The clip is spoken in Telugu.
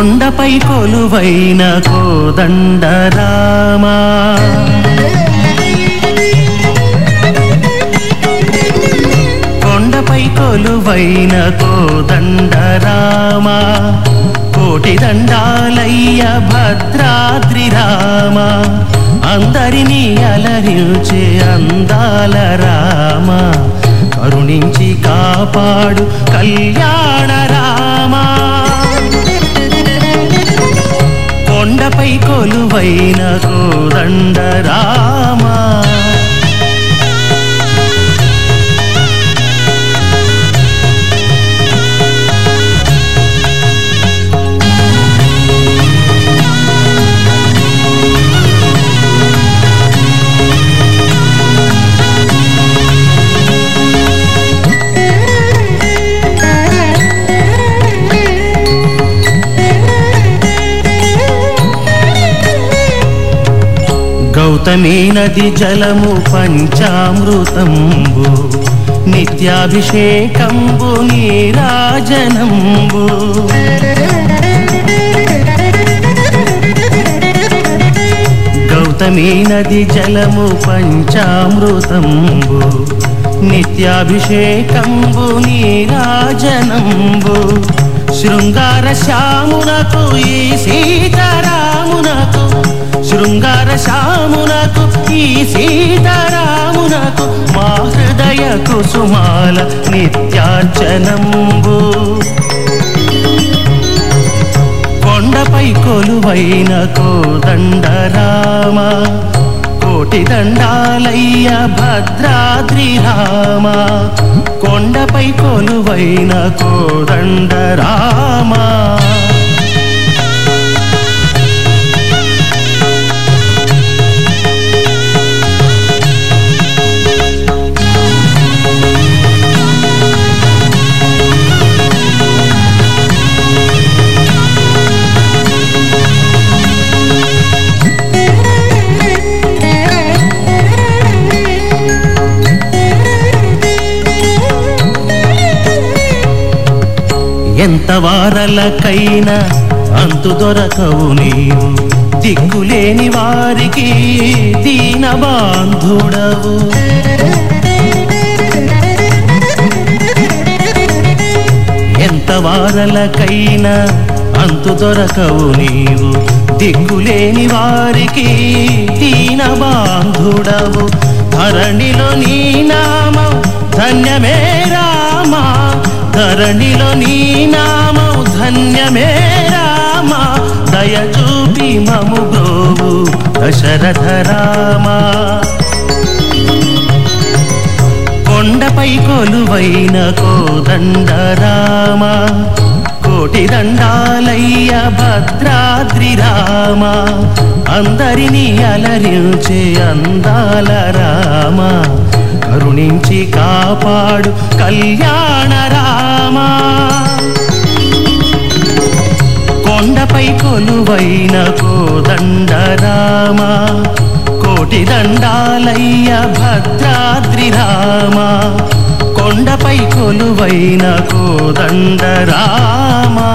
కొండపై కొలువైన కోదండ రామా కొండపై కొలువైన కోదండ రామా కోటి దండాలయ్య భద్రాద్రి రామ. అందరినీ అలరించే అందాల రామ. కరుణించి కాపాడు కళ్యాణ కొండపై కొలువైన కోదండరామా. రామా నది జలము పంచామృతంబు నిత్యాభిషేకంబు నీరాజనంబు గౌతమీ నది జలము పంచామృతంబు నిత్యాభిషేకంబు నీరాజనంబు శృంగార శ్యామునకు ఈ సీతారామునకు శృంగార శామునకు ఈ సీతారామునకు మా హృదయ కుసుమాల నిత్యార్చనంబు. కొండపై కొలువైన కోదండరామ కోటి దండాలయ్య భద్రాద్రి రామ కొండపై కొలువైన కోదండరామా. ఎంత వారలకైనా అంతు దొరకవు నీవు. దిక్కులేని వారికి దీన బాంధుడవు. ఎంత వారలకైనా అంతు దొరకవు నీవు. దిక్కులేని వారికి దీన బాంధుడవు. ధరణిలో నీ నామం ధన్యమే ధరణిలో నీ నామం ధన్యమే రామా. దయచూపి మము గోవు దశరథ రామా. కొండపై కొలువైన కోదండ రామా. కోటి దండాలయ్య భద్రాద్రి రామ అందరినీ అలరించే అందాల రామా. కరుణించి కాపాడు కళ్యాణ రామా. కొండపై కొలువైన కోదండ రామ కోటి దండాలయ్య భద్రాద్రి రామ. కొండపై కొలువైన కోదండ రామా